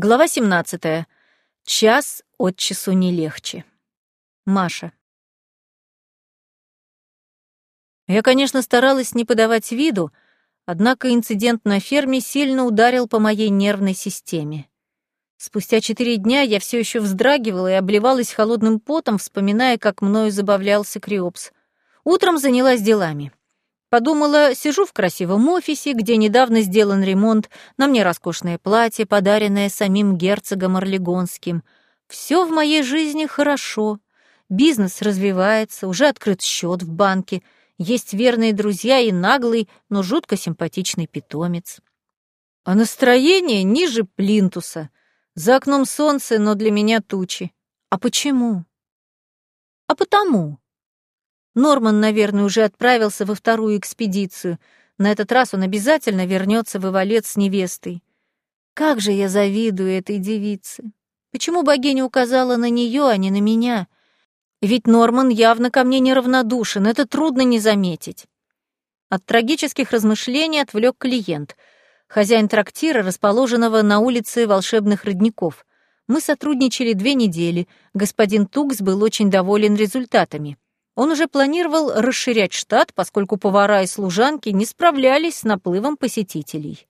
Глава 17. Час от часу не легче. Маша. Я, конечно, старалась не подавать виду, однако инцидент на ферме сильно ударил по моей нервной системе. Спустя четыре дня я все еще вздрагивала и обливалась холодным потом, вспоминая, как мною забавлялся Криопс. Утром занялась делами. Подумала, сижу в красивом офисе, где недавно сделан ремонт, на мне роскошное платье, подаренное самим герцогом Орлегонским. Все в моей жизни хорошо. Бизнес развивается, уже открыт счет в банке, есть верные друзья и наглый, но жутко симпатичный питомец. А настроение ниже плинтуса. За окном солнце, но для меня тучи. А почему? А потому. Норман, наверное, уже отправился во вторую экспедицию. На этот раз он обязательно вернется в Ивалет с невестой. Как же я завидую этой девице. Почему богиня указала на нее, а не на меня? Ведь Норман явно ко мне неравнодушен, это трудно не заметить. От трагических размышлений отвлек клиент, хозяин трактира, расположенного на улице волшебных родников. Мы сотрудничали две недели, господин Тукс был очень доволен результатами. Он уже планировал расширять штат, поскольку повара и служанки не справлялись с наплывом посетителей.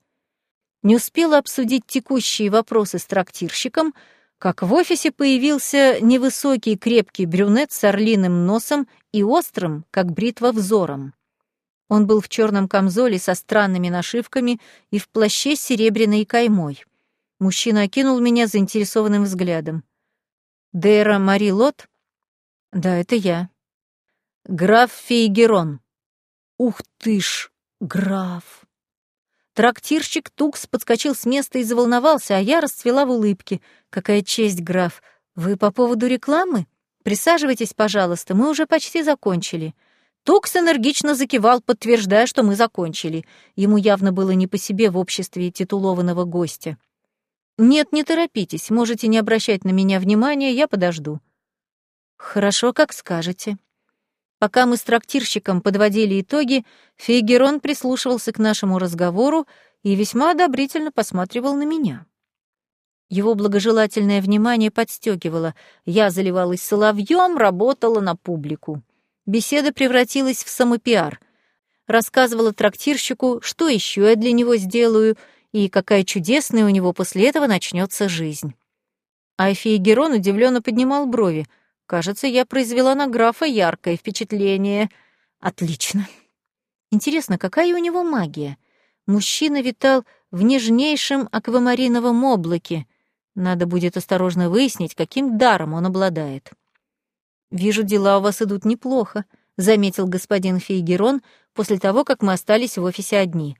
Не успела обсудить текущие вопросы с трактирщиком, как в офисе появился невысокий крепкий брюнет с орлиным носом и острым, как бритва, взором. Он был в черном камзоле со странными нашивками и в плаще с серебряной каймой. Мужчина окинул меня заинтересованным взглядом. «Дейра Мари Лот?» «Да, это я», Граф Фейгерон. Ух ты ж, граф. Трактирщик Тукс подскочил с места и заволновался, а я расцвела в улыбке. Какая честь, граф. Вы по поводу рекламы? Присаживайтесь, пожалуйста, мы уже почти закончили. Тукс энергично закивал, подтверждая, что мы закончили. Ему явно было не по себе в обществе титулованного гостя. «Нет, не торопитесь, можете не обращать на меня внимания, я подожду». «Хорошо, как скажете». Пока мы с трактирщиком подводили итоги, Фейгерон прислушивался к нашему разговору и весьма одобрительно посматривал на меня. Его благожелательное внимание подстегивало. Я заливалась соловьем, работала на публику. Беседа превратилась в самопиар. Рассказывала трактирщику, что еще я для него сделаю и какая чудесная у него после этого начнется жизнь. А Фейгерон удивленно поднимал брови — Кажется, я произвела на графа яркое впечатление. Отлично. Интересно, какая у него магия? Мужчина витал в нежнейшем аквамариновом облаке. Надо будет осторожно выяснить, каким даром он обладает. «Вижу, дела у вас идут неплохо», — заметил господин Фейгерон после того, как мы остались в офисе одни.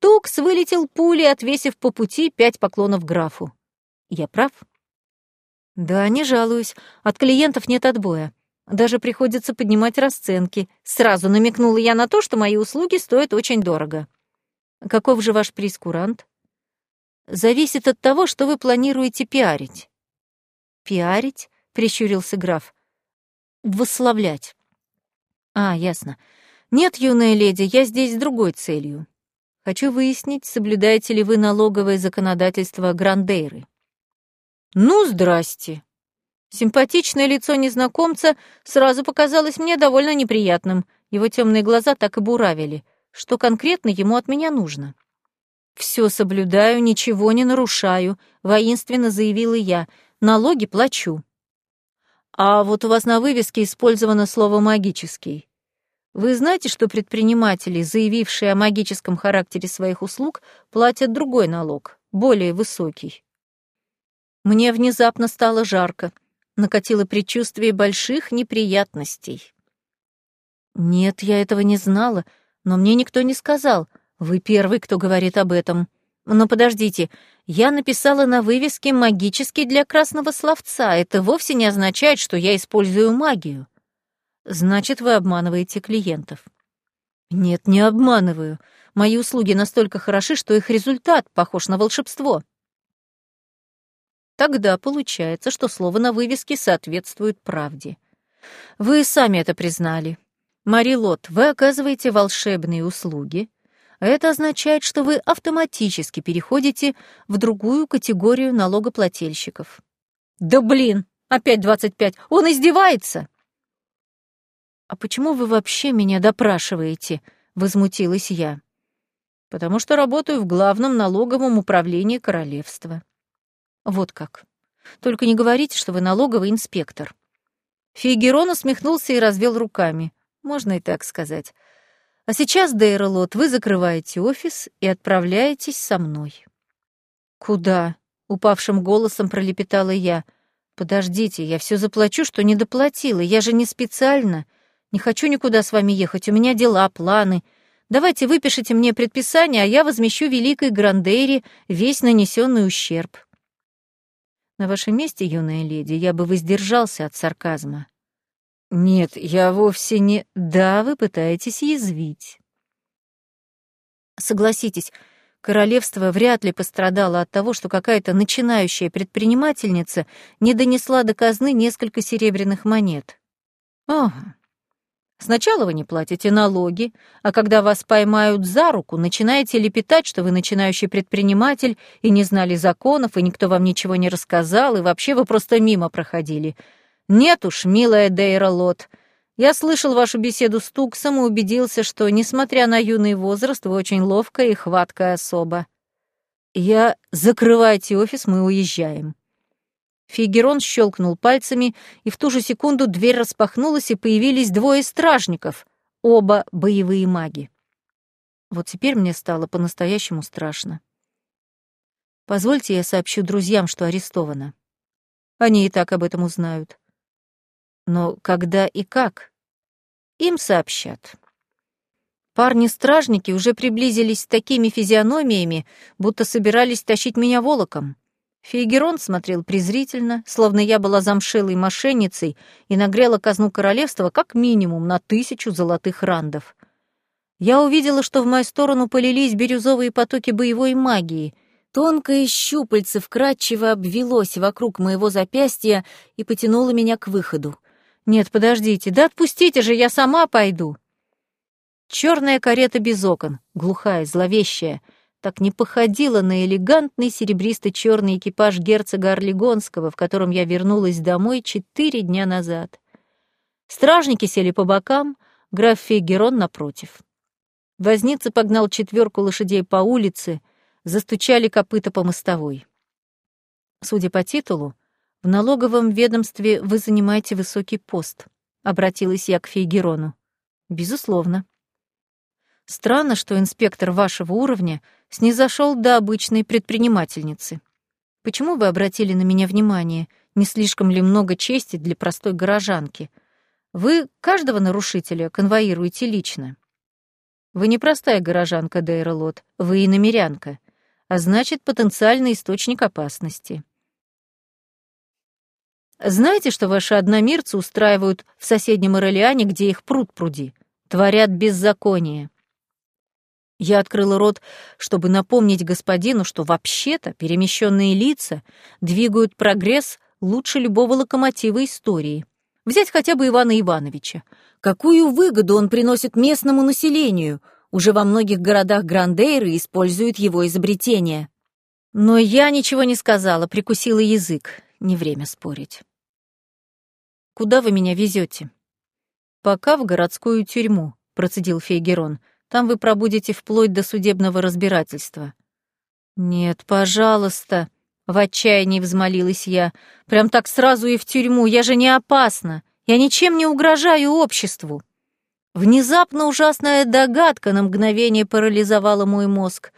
Тукс вылетел пулей, отвесив по пути пять поклонов графу. «Я прав?» Да, не жалуюсь. От клиентов нет отбоя. Даже приходится поднимать расценки. Сразу намекнула я на то, что мои услуги стоят очень дорого. Каков же ваш прескурант? Зависит от того, что вы планируете пиарить. Пиарить? Прищурился граф. Восславлять. А, ясно. Нет, юная леди, я здесь с другой целью. Хочу выяснить, соблюдаете ли вы налоговое законодательство Грандейры. Ну, здрасте. Симпатичное лицо незнакомца сразу показалось мне довольно неприятным. Его темные глаза так и буравили. Что конкретно ему от меня нужно? Все соблюдаю, ничего не нарушаю, воинственно заявила я. Налоги плачу. А вот у вас на вывеске использовано слово магический. Вы знаете, что предприниматели, заявившие о магическом характере своих услуг, платят другой налог, более высокий? Мне внезапно стало жарко. Накатило предчувствие больших неприятностей. Нет, я этого не знала, но мне никто не сказал. Вы первый, кто говорит об этом. Но подождите, я написала на вывеске «магический для красного словца». Это вовсе не означает, что я использую магию. Значит, вы обманываете клиентов. Нет, не обманываю. Мои услуги настолько хороши, что их результат похож на волшебство. Тогда получается, что слово на вывеске соответствует правде. Вы сами это признали. Мари Лот, вы оказываете волшебные услуги, Это означает, что вы автоматически переходите в другую категорию налогоплательщиков. Да блин, опять 25. Он издевается. А почему вы вообще меня допрашиваете? возмутилась я. Потому что работаю в главном налоговом управлении королевства. Вот как. Только не говорите, что вы налоговый инспектор. Фигерон усмехнулся и развел руками. Можно и так сказать. А сейчас, Дейролот, вы закрываете офис и отправляетесь со мной. Куда? упавшим голосом пролепетала я. Подождите, я все заплачу, что не доплатила. Я же не специально. Не хочу никуда с вами ехать. У меня дела, планы. Давайте выпишите мне предписание, а я возмещу великой Грандейре весь нанесенный ущерб. На вашем месте, юная леди, я бы воздержался от сарказма. Нет, я вовсе не... Да, вы пытаетесь язвить. Согласитесь, королевство вряд ли пострадало от того, что какая-то начинающая предпринимательница не донесла до казны несколько серебряных монет. Ага. Сначала вы не платите налоги, а когда вас поймают за руку, начинаете лепетать, что вы начинающий предприниматель и не знали законов, и никто вам ничего не рассказал, и вообще вы просто мимо проходили — «Нет уж, милая Дейра Лот. Я слышал вашу беседу с Туксом и убедился, что, несмотря на юный возраст, вы очень ловкая и хваткая особа. Я... Закрывайте офис, мы уезжаем». Фигерон щелкнул пальцами, и в ту же секунду дверь распахнулась, и появились двое стражников, оба боевые маги. Вот теперь мне стало по-настоящему страшно. Позвольте я сообщу друзьям, что арестована. Они и так об этом узнают. Но когда и как? Им сообщат. Парни-стражники уже приблизились с такими физиономиями, будто собирались тащить меня волоком. Фейгерон смотрел презрительно, словно я была замшелой мошенницей и нагрела казну королевства как минимум на тысячу золотых рандов. Я увидела, что в мою сторону полились бирюзовые потоки боевой магии. Тонкое щупальце вкрадчиво обвелось вокруг моего запястья и потянуло меня к выходу. «Нет, подождите, да отпустите же, я сама пойду!» Черная карета без окон, глухая, зловещая, так не походила на элегантный серебристо-черный экипаж герцога Орлегонского, в котором я вернулась домой четыре дня назад. Стражники сели по бокам, граф Фейгерон напротив. Возница погнал четверку лошадей по улице, застучали копыта по мостовой. Судя по титулу, «В налоговом ведомстве вы занимаете высокий пост», — обратилась я к Фейгерону. «Безусловно». Странно, что инспектор вашего уровня снизошел до обычной предпринимательницы. Почему вы обратили на меня внимание? Не слишком ли много чести для простой горожанки? Вы каждого нарушителя конвоируете лично. Вы не простая горожанка, Дейра вы и намерянка, а значит, потенциальный источник опасности. Знаете, что ваши одномирцы устраивают в соседнем Иролиане, где их пруд пруди? Творят беззаконие. Я открыла рот, чтобы напомнить господину, что вообще-то перемещенные лица двигают прогресс лучше любого локомотива истории. Взять хотя бы Ивана Ивановича. Какую выгоду он приносит местному населению? Уже во многих городах Грандейры используют его изобретения. Но я ничего не сказала, прикусила язык. Не время спорить. Куда вы меня везете? Пока в городскую тюрьму, процедил Фейгерон. Там вы пробудете вплоть до судебного разбирательства. Нет, пожалуйста, в отчаянии взмолилась я. Прям так сразу и в тюрьму, я же не опасна. Я ничем не угрожаю обществу. Внезапно ужасная догадка на мгновение парализовала мой мозг.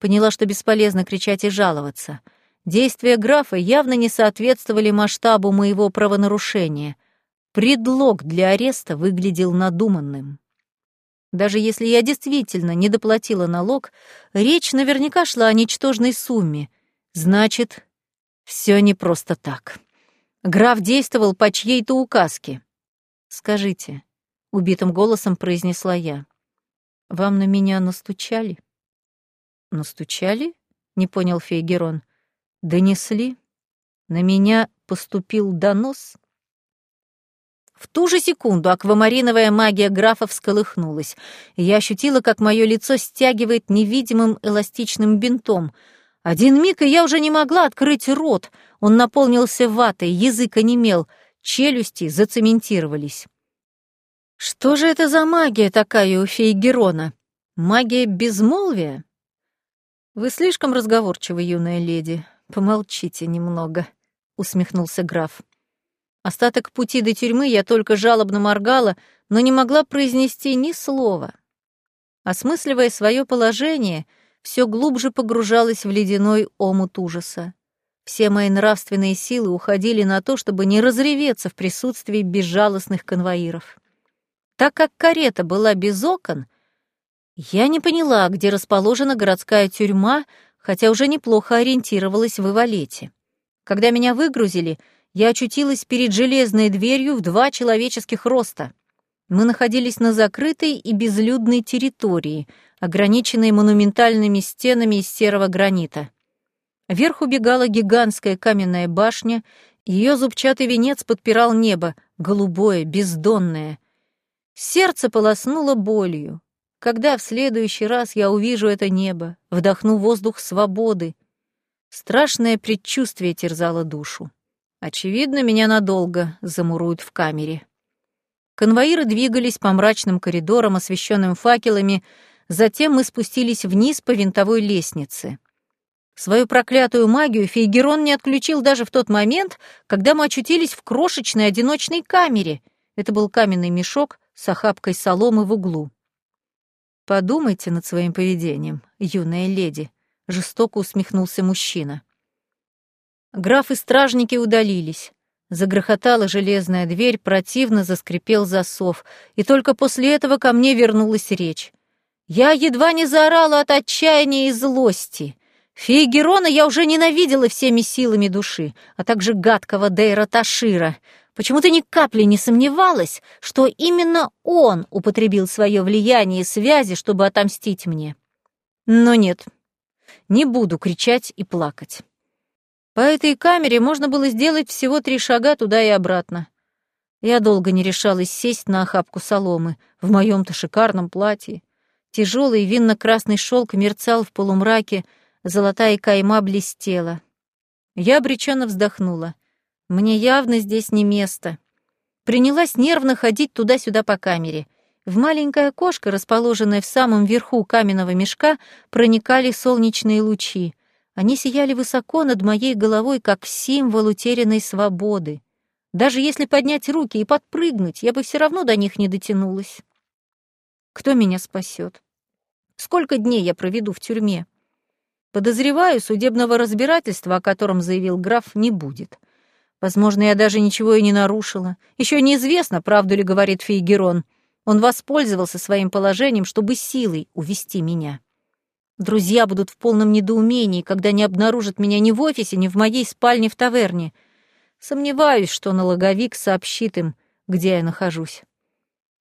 Поняла, что бесполезно кричать и жаловаться. Действия графа явно не соответствовали масштабу моего правонарушения. Предлог для ареста выглядел надуманным. Даже если я действительно не доплатила налог, речь наверняка шла о ничтожной сумме. Значит, все не просто так. Граф действовал по чьей-то указке. «Скажите», — убитым голосом произнесла я, — «вам на меня настучали?» «Настучали?» — не понял Фейгерон. Донесли? На меня поступил донос? В ту же секунду аквамариновая магия графа всколыхнулась, я ощутила, как мое лицо стягивает невидимым эластичным бинтом. Один миг, и я уже не могла открыть рот. Он наполнился ватой, язык онемел, челюсти зацементировались. Что же это за магия такая у феи Герона? Магия безмолвия? Вы слишком разговорчивы, юная леди. Помолчите немного, усмехнулся граф. Остаток пути до тюрьмы я только жалобно моргала, но не могла произнести ни слова. Осмысливая свое положение, все глубже погружалась в ледяной омут ужаса. Все мои нравственные силы уходили на то, чтобы не разреветься в присутствии безжалостных конвоиров. Так как карета была без окон, я не поняла, где расположена городская тюрьма, хотя уже неплохо ориентировалась в Ивалете. Когда меня выгрузили — я очутилась перед железной дверью в два человеческих роста. Мы находились на закрытой и безлюдной территории, ограниченной монументальными стенами из серого гранита. Вверх убегала гигантская каменная башня, ее зубчатый венец подпирал небо, голубое, бездонное. Сердце полоснуло болью. Когда в следующий раз я увижу это небо, вдохну воздух свободы? Страшное предчувствие терзало душу. Очевидно, меня надолго замуруют в камере. Конвоиры двигались по мрачным коридорам, освещенным факелами, затем мы спустились вниз по винтовой лестнице. Свою проклятую магию Фейгерон не отключил даже в тот момент, когда мы очутились в крошечной одиночной камере. Это был каменный мешок с охапкой соломы в углу. «Подумайте над своим поведением, юная леди», — жестоко усмехнулся мужчина. Граф и стражники удалились. Загрохотала железная дверь, противно заскрипел засов, и только после этого ко мне вернулась речь. Я едва не заорала от отчаяния и злости. Феи Герона я уже ненавидела всеми силами души, а также гадкого Дейра Ташира. Почему-то ни капли не сомневалась, что именно он употребил свое влияние и связи, чтобы отомстить мне. Но нет, не буду кричать и плакать. По этой камере можно было сделать всего три шага туда и обратно. Я долго не решалась сесть на охапку соломы в моем-то шикарном платье. Тяжелый винно-красный шелк мерцал в полумраке, золотая кайма блестела. Я обреченно вздохнула. Мне явно здесь не место. Принялась нервно ходить туда-сюда по камере. В маленькое окошко, расположенное в самом верху каменного мешка, проникали солнечные лучи. Они сияли высоко над моей головой, как символ утерянной свободы. Даже если поднять руки и подпрыгнуть, я бы все равно до них не дотянулась. Кто меня спасет? Сколько дней я проведу в тюрьме? Подозреваю, судебного разбирательства, о котором заявил граф, не будет. Возможно, я даже ничего и не нарушила. Еще неизвестно, правду ли говорит Фейгерон. Он воспользовался своим положением, чтобы силой увести меня. Друзья будут в полном недоумении, когда не обнаружат меня ни в офисе, ни в моей спальне в таверне. Сомневаюсь, что налоговик сообщит им, где я нахожусь.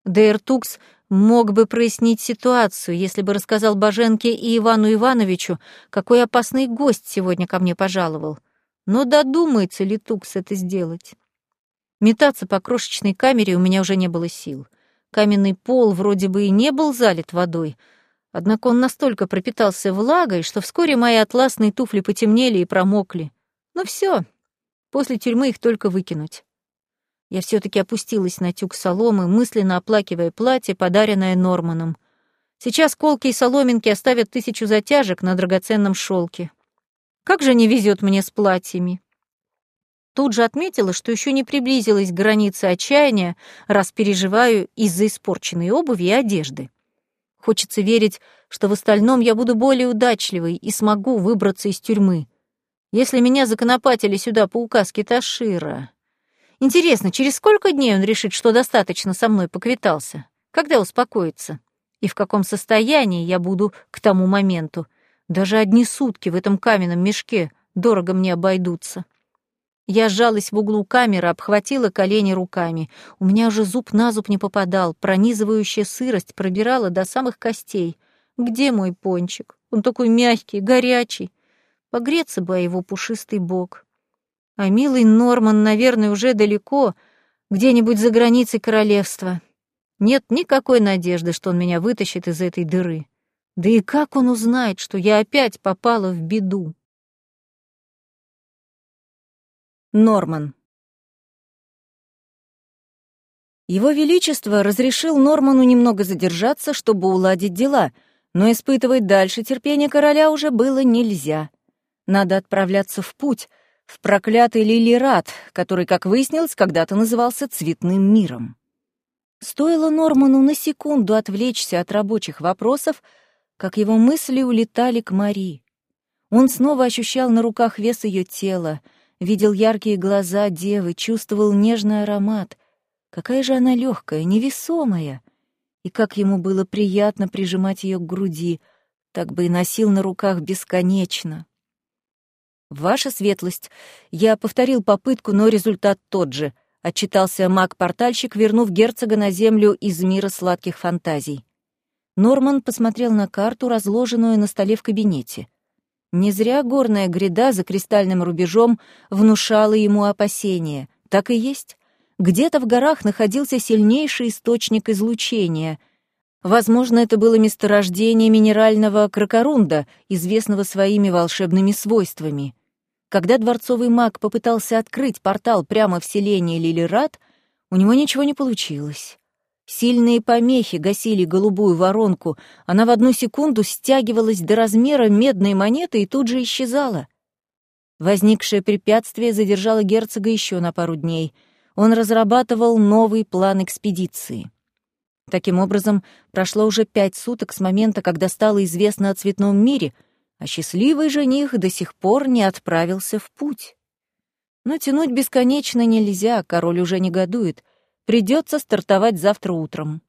Дейртукс мог бы прояснить ситуацию, если бы рассказал Боженке и Ивану Ивановичу, какой опасный гость сегодня ко мне пожаловал. Но додумается ли Тукс это сделать? Метаться по крошечной камере у меня уже не было сил. Каменный пол вроде бы и не был залит водой — Однако он настолько пропитался влагой, что вскоре мои атласные туфли потемнели и промокли. Ну все, после тюрьмы их только выкинуть. Я все таки опустилась на тюк соломы, мысленно оплакивая платье, подаренное Норманом. Сейчас колки и соломинки оставят тысячу затяжек на драгоценном шелке. Как же не везет мне с платьями. Тут же отметила, что еще не приблизилась к границе отчаяния, раз переживаю из-за испорченной обуви и одежды. Хочется верить, что в остальном я буду более удачливой и смогу выбраться из тюрьмы. Если меня законопатили сюда по указке Ташира. Интересно, через сколько дней он решит, что достаточно со мной поквитался? Когда успокоится? И в каком состоянии я буду к тому моменту? Даже одни сутки в этом каменном мешке дорого мне обойдутся. Я сжалась в углу камеры, обхватила колени руками. У меня уже зуб на зуб не попадал, пронизывающая сырость пробирала до самых костей. Где мой пончик? Он такой мягкий, горячий. Погреться бы о его пушистый бок. А милый Норман, наверное, уже далеко, Где-нибудь за границей королевства. Нет никакой надежды, что он меня вытащит из этой дыры. Да и как он узнает, что я опять попала в беду? Норман. Его Величество разрешил Норману немного задержаться, чтобы уладить дела, но испытывать дальше терпение короля уже было нельзя. Надо отправляться в путь, в проклятый Лилират, который, как выяснилось, когда-то назывался Цветным миром. Стоило Норману на секунду отвлечься от рабочих вопросов, как его мысли улетали к Мари. Он снова ощущал на руках вес ее тела, видел яркие глаза девы, чувствовал нежный аромат. Какая же она легкая, невесомая! И как ему было приятно прижимать ее к груди, так бы и носил на руках бесконечно. «Ваша светлость, я повторил попытку, но результат тот же», — отчитался маг-портальщик, вернув герцога на землю из мира сладких фантазий. Норман посмотрел на карту, разложенную на столе в кабинете. Не зря горная гряда за кристальным рубежом внушала ему опасения. Так и есть. Где-то в горах находился сильнейший источник излучения. Возможно, это было месторождение минерального кракорунда, известного своими волшебными свойствами. Когда дворцовый маг попытался открыть портал прямо в селение Лилират, у него ничего не получилось. Сильные помехи гасили голубую воронку, она в одну секунду стягивалась до размера медной монеты и тут же исчезала. Возникшее препятствие задержало герцога еще на пару дней. Он разрабатывал новый план экспедиции. Таким образом, прошло уже пять суток с момента, когда стало известно о цветном мире — а счастливый жених до сих пор не отправился в путь. Но тянуть бесконечно нельзя, король уже негодует. Придется стартовать завтра утром.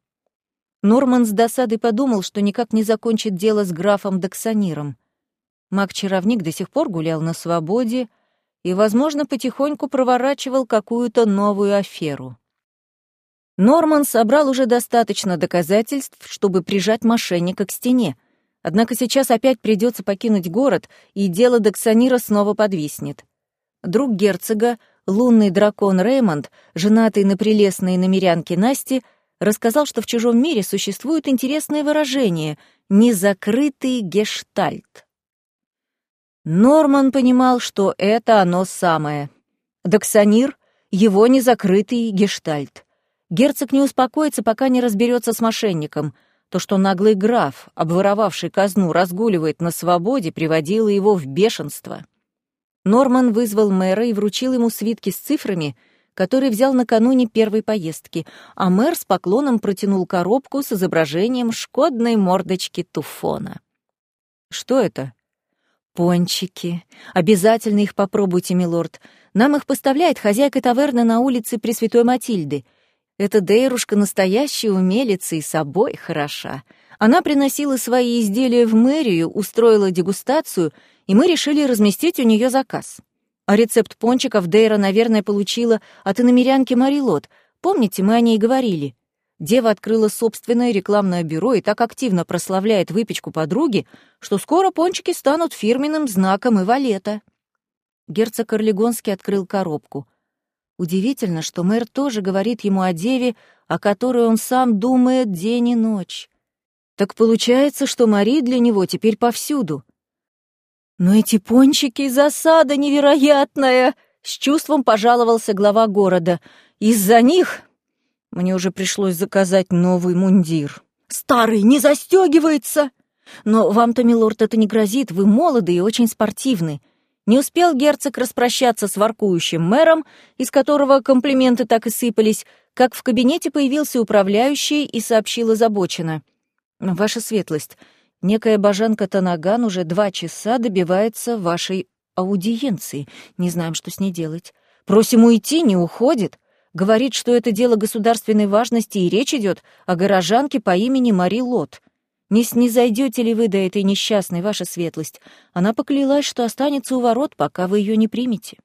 Норман с досадой подумал, что никак не закончит дело с графом Доксаниром. Маг-чаровник до сих пор гулял на свободе и, возможно, потихоньку проворачивал какую-то новую аферу. Норман собрал уже достаточно доказательств, чтобы прижать мошенника к стене — Однако сейчас опять придется покинуть город, и дело Доксанира снова подвиснет. Друг герцога, лунный дракон Реймонд, женатый на прелестной намерянке Насти, рассказал, что в чужом мире существует интересное выражение «незакрытый гештальт». Норман понимал, что это оно самое. Доксанир — его незакрытый гештальт. Герцог не успокоится, пока не разберется с мошенником — то, что наглый граф, обворовавший казну, разгуливает на свободе, приводило его в бешенство. Норман вызвал мэра и вручил ему свитки с цифрами, которые взял накануне первой поездки, а мэр с поклоном протянул коробку с изображением шкодной мордочки туфона. «Что это?» «Пончики. Обязательно их попробуйте, милорд. Нам их поставляет хозяйка таверны на улице Пресвятой Матильды. Эта Дейрушка настоящая умелица и собой хороша. Она приносила свои изделия в мэрию, устроила дегустацию, и мы решили разместить у нее заказ. А рецепт пончиков Дейра, наверное, получила от иномерянки Марилот. Помните, мы о ней говорили? Дева открыла собственное рекламное бюро и так активно прославляет выпечку подруги, что скоро пончики станут фирменным знаком и валета. Герцог Орлегонский открыл коробку — Удивительно, что мэр тоже говорит ему о деве, о которой он сам думает день и ночь. Так получается, что Мари для него теперь повсюду. Но эти пончики — засада невероятная! С чувством пожаловался глава города. Из-за них мне уже пришлось заказать новый мундир. Старый не застегивается! Но вам-то, милорд, это не грозит, вы молоды и очень спортивны. Не успел герцог распрощаться с воркующим мэром, из которого комплименты так и сыпались, как в кабинете появился управляющий и сообщил озабоченно. «Ваша светлость, некая божанка Танаган уже два часа добивается вашей аудиенции. Не знаем, что с ней делать. Просим уйти, не уходит. Говорит, что это дело государственной важности, и речь идет о горожанке по имени Мари Лот. Не снизойдете ли вы до этой несчастной, ваша светлость? Она поклялась, что останется у ворот, пока вы ее не примете.